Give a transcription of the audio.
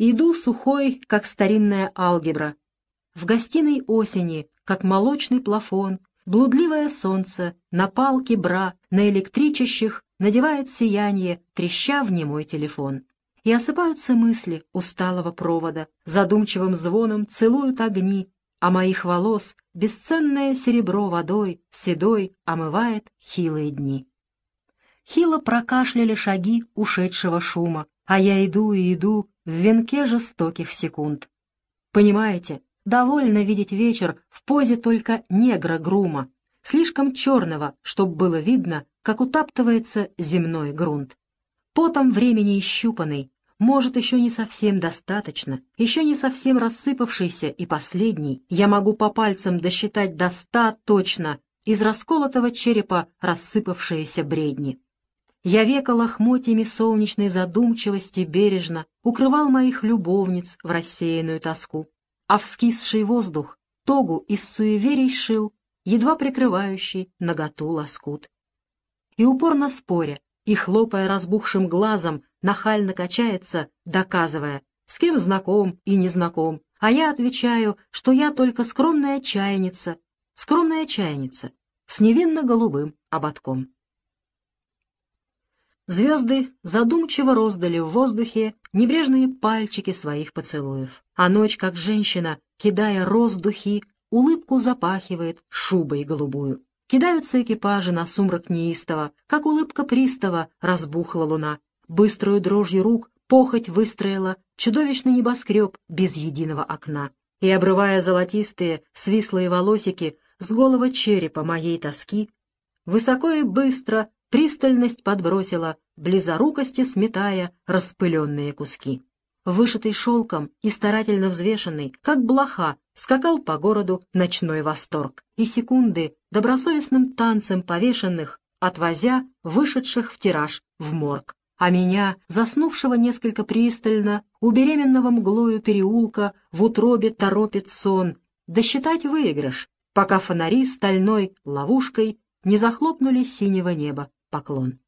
Иду сухой, как старинная алгебра. В гостиной осени, как молочный плафон, блудливое солнце на палке бра, на электричащих надевает сияние, треща в немой телефон. И осыпаются мысли усталого провода, задумчивым звоном целуют огни, а моих волос бесценное серебро водой, седой, омывает хилые дни. Хило прокашляли шаги ушедшего шума, а я иду и иду в венке жестоких секунд. Понимаете, довольно видеть вечер в позе только негра-грума, слишком черного, чтоб было видно, как утаптывается земной грунт. Потом времени исщупанный, может, еще не совсем достаточно, еще не совсем рассыпавшийся и последний, я могу по пальцам досчитать до ста точно из расколотого черепа рассыпавшиеся бредни. Я века лохмотьями солнечной задумчивости бережно укрывал моих любовниц в рассеянную тоску, а вскисший воздух тогу из суеверий шил, едва прикрывающий наготу лоскут. И упорно споря, и хлопая разбухшим глазом, нахально качается, доказывая, с кем знаком и не знаком, а я отвечаю, что я только скромная чайница, скромная чайница, с невинно-голубым ободком. Звезды задумчиво роздали в воздухе небрежные пальчики своих поцелуев, а ночь, как женщина, кидая роз духи, улыбку запахивает шубой голубую. Кидаются экипажи на сумрак неистово, как улыбка пристава разбухла луна. Быструю дрожью рук похоть выстроила чудовищный небоскреб без единого окна. И, обрывая золотистые, свислые волосики с голого черепа моей тоски, высоко и быстро пристальность подбросила, близорукости сметая распыленные куски. Вышитый шелком и старательно взвешенный, как блоха, скакал по городу ночной восторг, и секунды добросовестным танцем повешенных, отвозя вышедших в тираж в морг. А меня, заснувшего несколько пристально, у беременного мглою переулка в утробе торопит сон, досчитать выигрыш, пока фонари стальной ловушкой не захлопнули синего неба поклон.